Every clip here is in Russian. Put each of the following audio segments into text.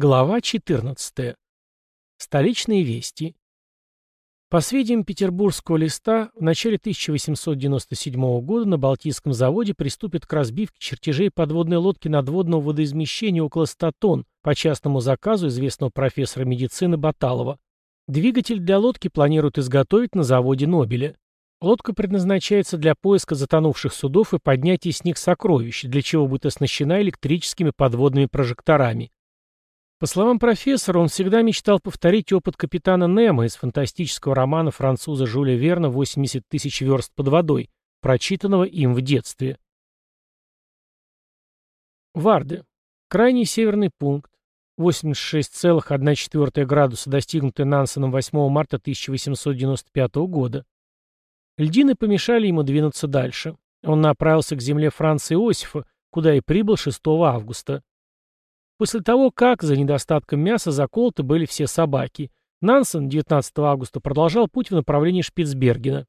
Глава 14. Столичные вести. По сведениям петербургского листа, в начале 1897 года на Балтийском заводе приступят к разбивке чертежей подводной лодки надводного водоизмещения около 100 тонн по частному заказу известного профессора медицины Баталова. Двигатель для лодки планируют изготовить на заводе Нобеля. Лодка предназначается для поиска затонувших судов и поднятия с них сокровищ, для чего будет оснащена электрическими подводными прожекторами. По словам профессора, он всегда мечтал повторить опыт капитана Немо из фантастического романа француза Жюля Верна «80 тысяч верст под водой», прочитанного им в детстве. Варды. Крайний северный пункт. 86,1 градуса, достигнутый Нансеном 8 марта 1895 года. Льдины помешали ему двинуться дальше. Он направился к земле Франца Иосифа, куда и прибыл 6 августа. После того, как за недостатком мяса заколоты были все собаки, Нансен 19 августа продолжал путь в направлении Шпицбергена.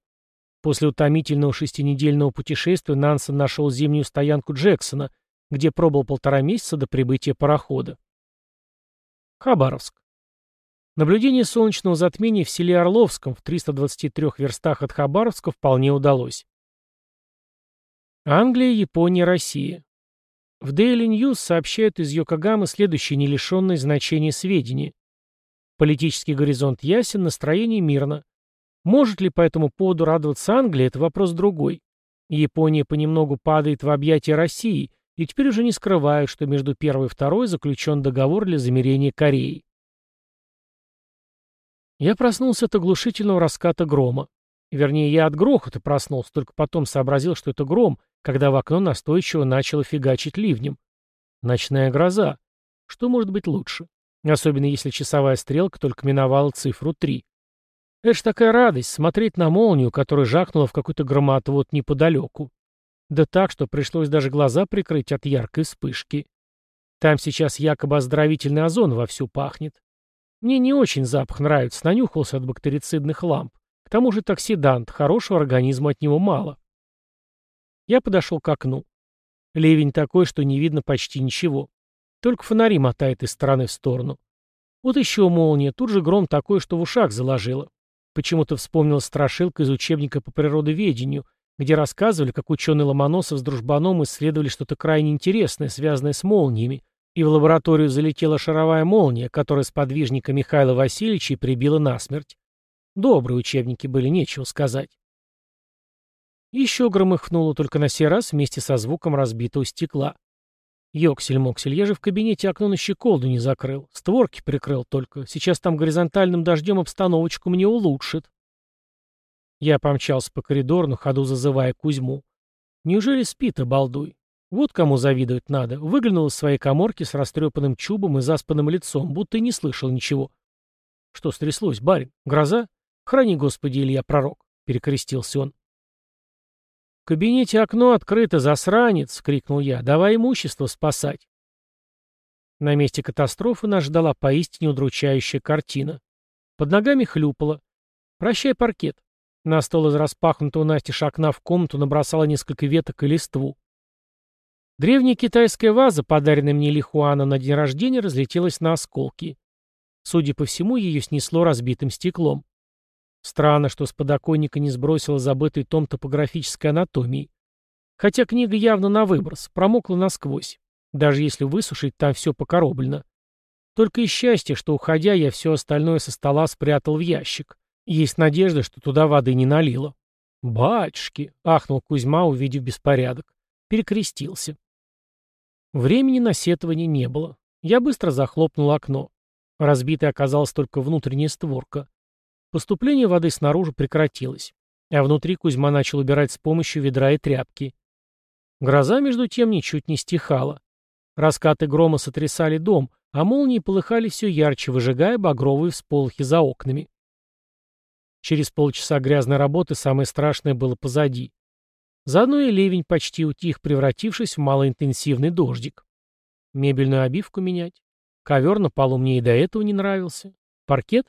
После утомительного шестинедельного путешествия Нансен нашел зимнюю стоянку Джексона, где пробыл полтора месяца до прибытия парохода. Хабаровск. Наблюдение солнечного затмения в селе Орловском в 323 верстах от Хабаровска вполне удалось. Англия, Япония, Россия. В Daily News сообщают из Йокогамы следующие нелишенные значения сведения. Политический горизонт ясен, настроение мирно. Может ли по этому поводу радоваться Англия, это вопрос другой. Япония понемногу падает в объятия России, и теперь уже не скрывают, что между первой и второй заключен договор для замерения Кореи. Я проснулся от оглушительного раската грома. Вернее, я от грохота проснулся, только потом сообразил, что это гром, когда в окно настойчиво начало фигачить ливнем. Ночная гроза. Что может быть лучше? Особенно если часовая стрелка только миновала цифру 3. Это ж такая радость, смотреть на молнию, которая жахнула в какой-то громотвод неподалеку. Да так, что пришлось даже глаза прикрыть от яркой вспышки. Там сейчас якобы оздоровительный озон вовсю пахнет. Мне не очень запах нравится, нанюхался от бактерицидных ламп. К тому же токсидант, хорошего организма от него мало. Я подошел к окну. Ливень такой, что не видно почти ничего. Только фонари мотает из стороны в сторону. Вот еще молния, тут же гром такой, что в ушах заложило. Почему-то вспомнил страшилка из учебника по природоведению, где рассказывали, как ученый Ломоносов с дружбаном исследовали что-то крайне интересное, связанное с молниями, и в лабораторию залетела шаровая молния, которая сподвижника Михаила Васильевича и прибила насмерть. Добрые учебники были, нечего сказать. Еще громыхнуло, только на сей раз вместе со звуком разбитого стекла. Йоксель-моксель, я же в кабинете окно на щеколду не закрыл. Створки прикрыл только. Сейчас там горизонтальным дождем обстановочку мне улучшит. Я помчался по коридору, на ходу зазывая Кузьму. Неужели спит, обалдуй? Вот кому завидовать надо. Выглянул из своей коморки с растрепанным чубом и заспанным лицом, будто и не слышал ничего. Что стряслось, барин? Гроза? Храни, Господи, Илья пророк, перекрестился он кабинете окно открыто, засранец!» — крикнул я. «Давай имущество спасать!» На месте катастрофы нас ждала поистине удручающая картина. Под ногами хлюпало. «Прощай, паркет!» На стол из распахнутого настежь окна в комнату набросала несколько веток и листву. Древняя китайская ваза, подаренная мне Лихуана на день рождения, разлетелась на осколки. Судя по всему, ее снесло разбитым стеклом. Странно, что с подоконника не сбросила забытый том топографической анатомии. Хотя книга явно на выброс, промокла насквозь. Даже если высушить, там все покороблено. Только и счастье, что, уходя, я все остальное со стола спрятал в ящик. Есть надежда, что туда воды не налило. «Батюшки!» — ахнул Кузьма, увидев беспорядок. Перекрестился. Времени на сетование не было. Я быстро захлопнул окно. Разбитой оказалась только внутренняя створка. Поступление воды снаружи прекратилось, а внутри Кузьма начал убирать с помощью ведра и тряпки. Гроза, между тем, ничуть не стихала. Раскаты грома сотрясали дом, а молнии полыхали все ярче, выжигая багровые всполохи за окнами. Через полчаса грязной работы самое страшное было позади. Заодно и ливень почти утих, превратившись в малоинтенсивный дождик. Мебельную обивку менять. Ковер на полу мне и до этого не нравился. Паркет?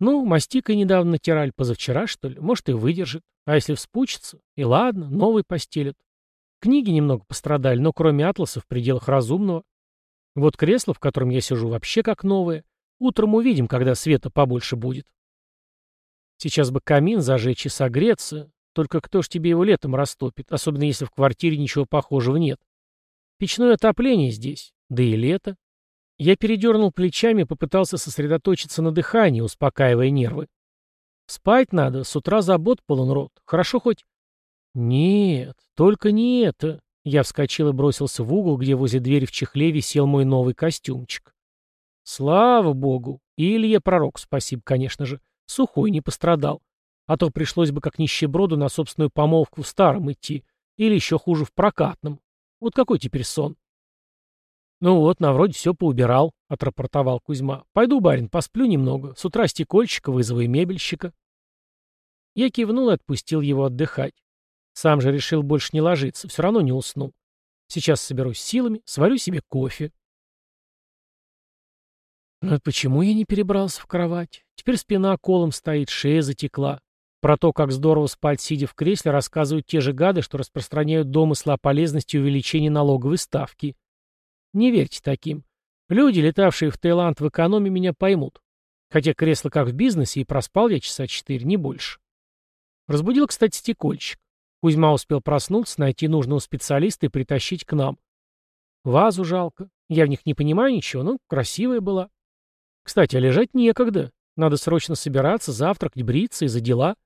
Ну, мастикой недавно натирали, позавчера, что ли, может, и выдержит. А если вспучится? И ладно, новый постелят. Книги немного пострадали, но кроме атласа в пределах разумного. Вот кресло, в котором я сижу, вообще как новое. Утром увидим, когда света побольше будет. Сейчас бы камин зажечь и согреться, только кто ж тебе его летом растопит, особенно если в квартире ничего похожего нет. Печное отопление здесь, да и лето. Я передернул плечами и попытался сосредоточиться на дыхании, успокаивая нервы. Спать надо, с утра забот полон рот. Хорошо хоть... Нет, только не это. Я вскочил и бросился в угол, где возле двери в чехле висел мой новый костюмчик. Слава богу! И Илья Пророк, спасибо, конечно же. Сухой, не пострадал. А то пришлось бы как нищеброду на собственную помолвку в старом идти. Или еще хуже в прокатном. Вот какой теперь сон? «Ну вот, на вроде все поубирал», — отрапортовал Кузьма. «Пойду, барин, посплю немного. С утра стекольщика вызову и мебельщика». Я кивнул и отпустил его отдыхать. Сам же решил больше не ложиться, все равно не усну. Сейчас соберусь силами, сварю себе кофе. Но почему я не перебрался в кровать? Теперь спина колом стоит, шея затекла. Про то, как здорово спать, сидя в кресле, рассказывают те же гады, что распространяют домыслы о полезности увеличения налоговой ставки. Не верьте таким. Люди, летавшие в Таиланд в экономе, меня поймут. Хотя кресло как в бизнесе, и проспал я часа четыре, не больше. Разбудил, кстати, стекольщик. Кузьма успел проснуться, найти нужного специалиста и притащить к нам. Вазу жалко. Я в них не понимаю ничего, но красивая была. Кстати, а лежать некогда. Надо срочно собираться, завтракать, бриться и за дела.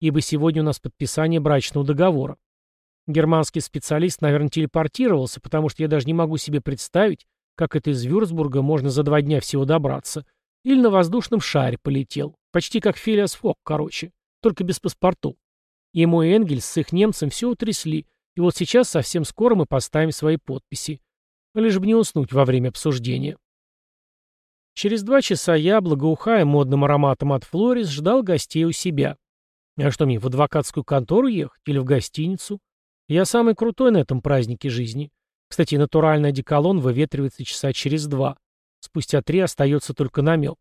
Ибо сегодня у нас подписание брачного договора. Германский специалист, наверное, телепортировался, потому что я даже не могу себе представить, как это из Вюрцбурга можно за два дня всего добраться. Или на воздушном шаре полетел. Почти как Филиас Фок, короче. Только без паспорту. И мой Энгельс с их немцем все утрясли. И вот сейчас совсем скоро мы поставим свои подписи. Лишь бы не уснуть во время обсуждения. Через два часа я, благоухая модным ароматом от Флорис, ждал гостей у себя. А что мне, в адвокатскую контору ехать или в гостиницу? Я самый крутой на этом празднике жизни. Кстати, натуральный одеколон выветривается часа через два. Спустя три остается только намек.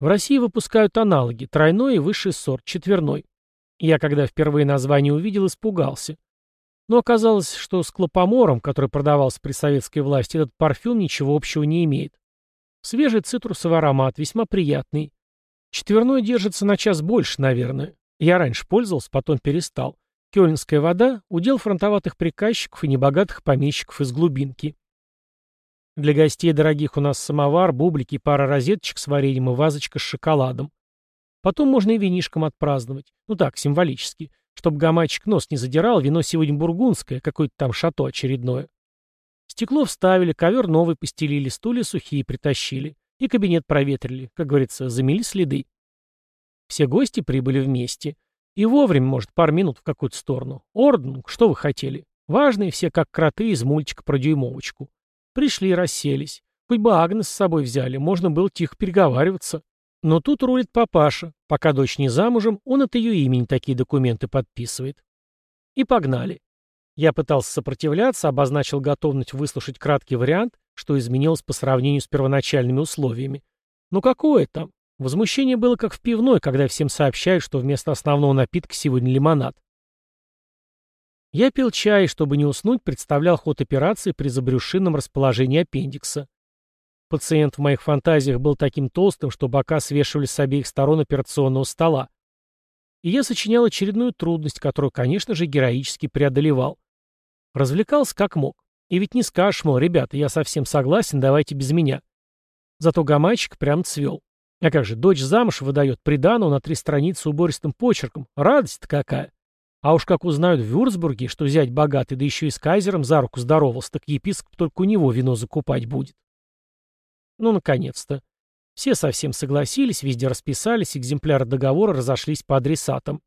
В России выпускают аналоги, тройной и высший сорт, четверной. Я, когда впервые название увидел, испугался. Но оказалось, что с клопомором, который продавался при советской власти, этот парфюм ничего общего не имеет. Свежий цитрусовый аромат, весьма приятный. Четверной держится на час больше, наверное. Я раньше пользовался, потом перестал. Кёльнская вода – удел фронтоватых приказчиков и небогатых помещиков из глубинки. Для гостей дорогих у нас самовар, бублики, пара розеточек с вареньем и вазочка с шоколадом. Потом можно и винишком отпраздновать. Ну так, символически. Чтобы гамачик нос не задирал, вино сегодня бургундское, какое-то там шато очередное. Стекло вставили, ковер новый постелили, стулья сухие притащили. И кабинет проветрили, как говорится, замели следы. Все гости прибыли вместе. И вовремя, может, пару минут в какую-то сторону. Орден, что вы хотели? Важные все, как кроты из мультика про дюймовочку. Пришли, расселись. Хоть бы Агнес с собой взяли, можно было тихо переговариваться. Но тут рулит папаша. Пока дочь не замужем, он от ее имени такие документы подписывает. И погнали. Я пытался сопротивляться, обозначил готовность выслушать краткий вариант, что изменилось по сравнению с первоначальными условиями. Но какое там? Возмущение было как в пивной, когда всем сообщают, что вместо основного напитка сегодня лимонад. Я пил чай чтобы не уснуть, представлял ход операции при забрюшинном расположении аппендикса. Пациент в моих фантазиях был таким толстым, что бока свешивались с обеих сторон операционного стола. И я сочинял очередную трудность, которую, конечно же, героически преодолевал. Развлекался как мог. И ведь не скажешь, мол, ребята, я совсем согласен, давайте без меня. Зато гамайчик прям цвел. А как же, дочь замуж выдает приданого на три страницы убористым почерком. Радость-то какая. А уж как узнают в Вюрцбурге, что взять богатый, да еще и с кайзером за руку здоровался, так епископ только у него вино закупать будет. Ну, наконец-то. Все совсем согласились, везде расписались, экземпляры договора разошлись по адресатам.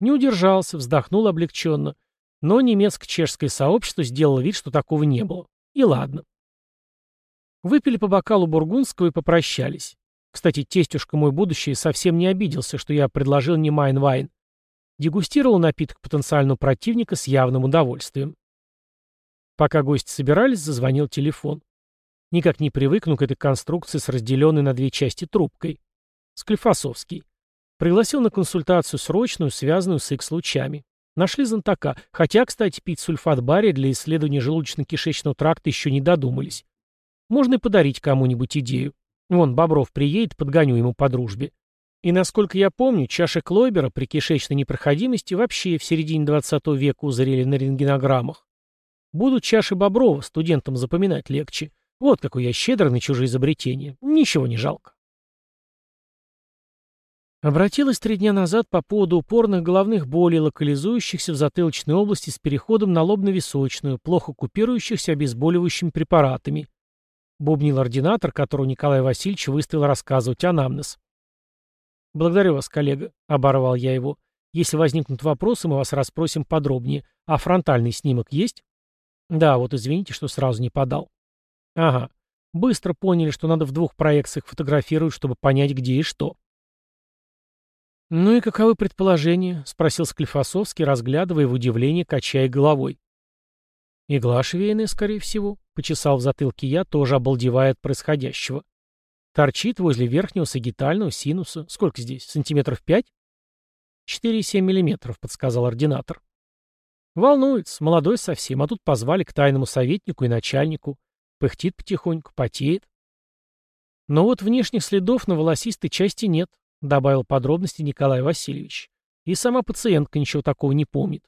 Не удержался, вздохнул облегченно. Но немецко-чешское сообщество сделало вид, что такого не было. И ладно. Выпили по бокалу бургундского и попрощались. Кстати, тестюшка мой будущий совсем не обиделся, что я предложил не Майнвайн. Дегустировал напиток потенциального противника с явным удовольствием. Пока гости собирались, зазвонил телефон. Никак не привыкну к этой конструкции с разделенной на две части трубкой. Склифосовский. Пригласил на консультацию срочную, связанную с X-лучами. Нашли зонтака, хотя, кстати, пить сульфат бария для исследования желудочно-кишечного тракта еще не додумались. Можно и подарить кому-нибудь идею. Вон, Бобров приедет, подгоню ему по дружбе. И насколько я помню, чаши Клойбера при кишечной непроходимости вообще в середине 20 века узрели на рентгенограммах. Будут чаши Боброва, студентам запоминать легче. Вот какой я щедрый на чужие изобретения. Ничего не жалко. Обратилась три дня назад по поводу упорных головных болей, локализующихся в затылочной области с переходом на лобно-височную, плохо купирующихся обезболивающими препаратами. Бубнил ординатор, которого Николай Васильевич выставил рассказывать анамнез. «Благодарю вас, коллега», — оборвал я его. «Если возникнут вопросы, мы вас расспросим подробнее. А фронтальный снимок есть?» «Да, вот извините, что сразу не подал». «Ага. Быстро поняли, что надо в двух проекциях фотографировать, чтобы понять, где и что». «Ну и каковы предположения?» — спросил Склифосовский, разглядывая в удивлении, качая головой. «Игла швейная, скорее всего», — почесал в затылке я, тоже обалдевая от происходящего. «Торчит возле верхнего сагитального синуса. Сколько здесь? Сантиметров пять?» «Четыре семь миллиметров», — подсказал ординатор. «Волнуется, молодой совсем, а тут позвали к тайному советнику и начальнику. Пыхтит потихоньку, потеет». Но вот внешних следов на волосистой части нет, добавил подробности Николай Васильевич. И сама пациентка ничего такого не помнит.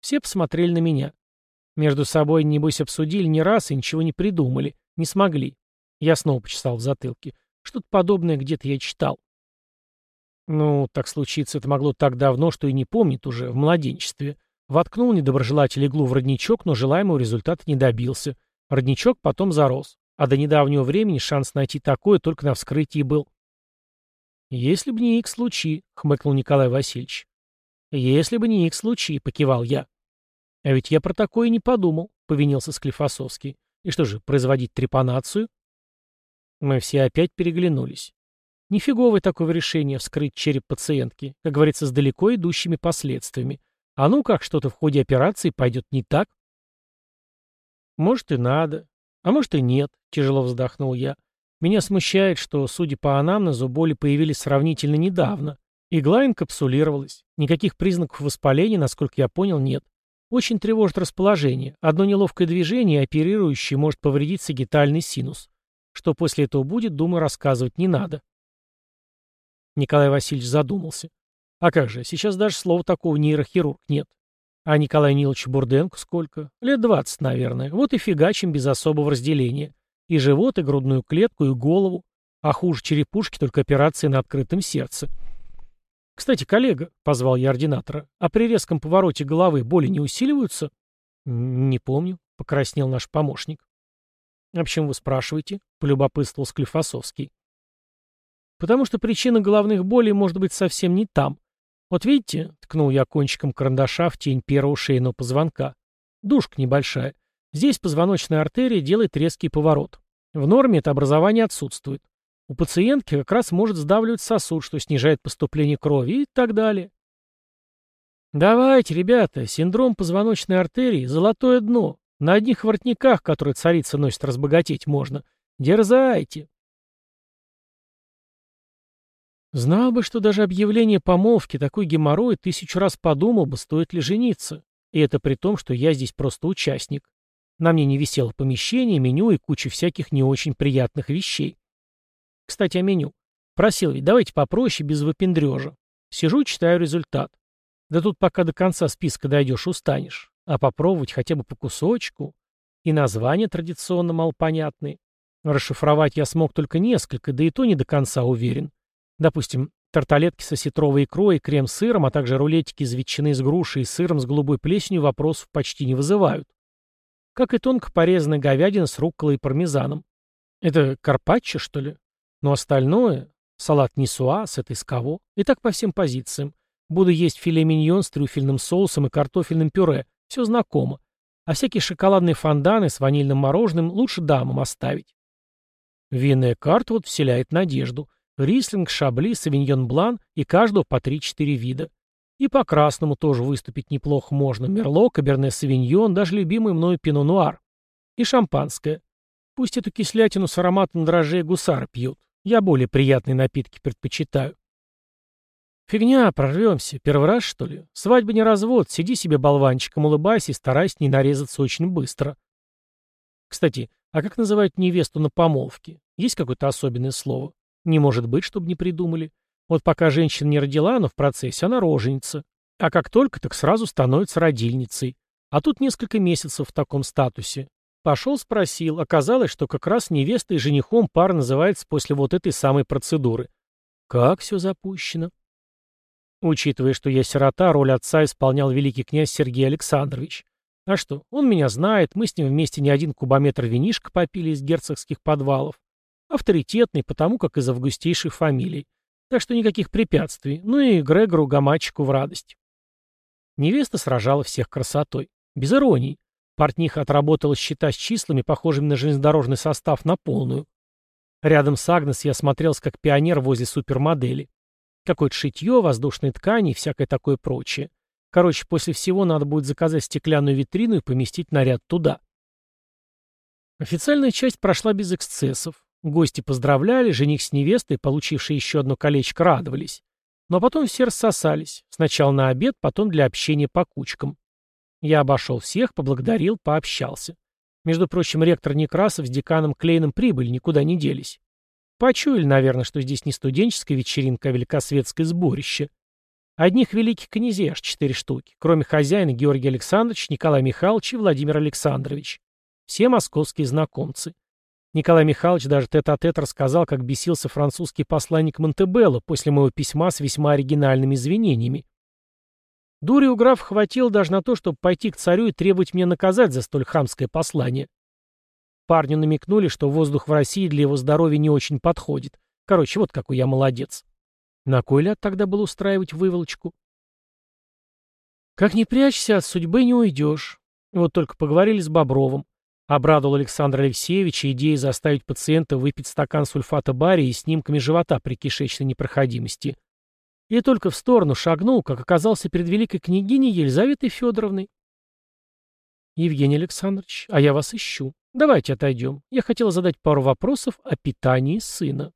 Все посмотрели на меня. Между собой, небось, обсудили не раз и ничего не придумали. Не смогли. Я снова почесал в затылке. Что-то подобное где-то я читал. Ну, так случиться это могло так давно, что и не помнит уже, в младенчестве. Воткнул недоброжелатель иглу в родничок, но желаемого результата не добился. Родничок потом зарос. А до недавнего времени шанс найти такое только на вскрытии был. «Если бы не их случаи», — хмыкнул Николай Васильевич. «Если бы не их случаи», — покивал я. «А ведь я про такое не подумал», — повинился Склифосовский. «И что же, производить трепанацию?» Мы все опять переглянулись. Нифиговое такое решение вскрыть череп пациентки, как говорится, с далеко идущими последствиями. А ну как что-то в ходе операции пойдет не так? Может и надо, а может и нет, тяжело вздохнул я. Меня смущает, что, судя по анамнезу, боли появились сравнительно недавно. Игла инкапсулировалась. Никаких признаков воспаления, насколько я понял, нет. Очень тревожит расположение. Одно неловкое движение, оперирующее, может повредить сагитальный синус. Что после этого будет, думаю, рассказывать не надо. Николай Васильевич задумался. А как же, сейчас даже слова такого нейрохирург нет. А Николай Нилович Бурденко сколько? Лет двадцать, наверное. Вот и фигачим без особого разделения. И живот, и грудную клетку, и голову. А хуже черепушки только операции на открытом сердце. «Кстати, коллега», — позвал я ординатора, — «а при резком повороте головы боли не усиливаются?» «Не помню», — покраснел наш помощник. «А почему вы спрашиваете?» — полюбопытствовал Склифосовский. «Потому что причина головных болей может быть совсем не там. Вот видите, — ткнул я кончиком карандаша в тень первого шейного позвонка. Душка небольшая. Здесь позвоночная артерия делает резкий поворот. В норме это образование отсутствует. У пациентки как раз может сдавливать сосуд, что снижает поступление крови и так далее. Давайте, ребята, синдром позвоночной артерии – золотое дно. На одних воротниках, которые царица носит, разбогатеть можно. Дерзайте. Знал бы, что даже объявление помолвки такой геморрой, тысячу раз подумал бы, стоит ли жениться. И это при том, что я здесь просто участник. На мне не висело помещение, меню и куча всяких не очень приятных вещей. Кстати, о меню. Просил ведь, давайте попроще, без выпендрежа. Сижу, читаю результат. Да тут пока до конца списка дойдешь, устанешь. А попробовать хотя бы по кусочку. И названия традиционно малопонятные. Расшифровать я смог только несколько, да и то не до конца уверен. Допустим, тарталетки со сетровой икрой и крем с сыром, а также рулетики из ветчины с грушей и сыром с голубой плесенью вопросов почти не вызывают как и тонко порезанная говядина с рукколой и пармезаном. Это карпаччо, что ли? Но остальное — салат нисуа с этой скаво. И так по всем позициям. Буду есть филе миньон с трюфельным соусом и картофельным пюре. Все знакомо. А всякие шоколадные фонданы с ванильным мороженым лучше дамам оставить. Винная карта вот вселяет надежду. Рислинг, шабли, савиньон блан и каждого по 3-4 вида. И по красному тоже выступить неплохо можно. Мерло, Каберне Савиньон, даже любимый мною Пино Нуар. И шампанское. Пусть эту кислятину с ароматом дрожжей гусара пьют. Я более приятные напитки предпочитаю. Фигня, прорвемся. Первый раз, что ли? Свадьба не развод. Сиди себе болванчиком, улыбайся и старайся не нарезаться очень быстро. Кстати, А как называют невесту на помолвке? Есть какое-то особенное слово? Не может быть, чтобы не придумали. Вот пока женщина не родила, но в процессе она роженица. А как только, так сразу становится родильницей. А тут несколько месяцев в таком статусе. Пошел, спросил. Оказалось, что как раз невестой и женихом пара называется после вот этой самой процедуры. Как все запущено. Учитывая, что я сирота, роль отца исполнял великий князь Сергей Александрович. А что, он меня знает, мы с ним вместе не один кубометр винишка попили из герцогских подвалов. Авторитетный, потому как из августейшей фамилии. Так что никаких препятствий. Ну и Грегору Гамачику в радость. Невеста сражала всех красотой. Без иронии. Портниха отработала счета с числами, похожими на железнодорожный состав, на полную. Рядом с Агнес я смотрелся как пионер возле супермодели. Какое-то шитье, воздушные ткани и всякое такое прочее. Короче, после всего надо будет заказать стеклянную витрину и поместить наряд туда. Официальная часть прошла без эксцессов. Гости поздравляли, жених с невестой, получившие еще одно колечко, радовались. Но потом все рассосались. Сначала на обед, потом для общения по кучкам. Я обошел всех, поблагодарил, пообщался. Между прочим, ректор Некрасов с деканом Клейном прибыли, никуда не делись. Почуяли, наверное, что здесь не студенческая вечеринка, а великосветское сборище. Одних великих князей аж четыре штуки, кроме хозяина Георгий Александрович, Николай Михайлович и Владимир Александрович. Все московские знакомцы. Николай Михайлович даже тет-а-тет -тет рассказал, как бесился французский посланник Монтебелло после моего письма с весьма оригинальными извинениями. Дури у графа хватило даже на то, чтобы пойти к царю и требовать меня наказать за столь хамское послание. Парню намекнули, что воздух в России для его здоровья не очень подходит. Короче, вот какой я молодец. На кой ляд тогда был устраивать выволочку? Как не прячься, от судьбы не уйдешь. Вот только поговорили с Бобровым. Обрадовал Александр Алексеевич идеей заставить пациента выпить стакан сульфата бария и снимками живота при кишечной непроходимости. И только в сторону шагнул, как оказался перед великой княгиней Елизаветой Федоровной. «Евгений Александрович, а я вас ищу. Давайте отойдем. Я хотел задать пару вопросов о питании сына».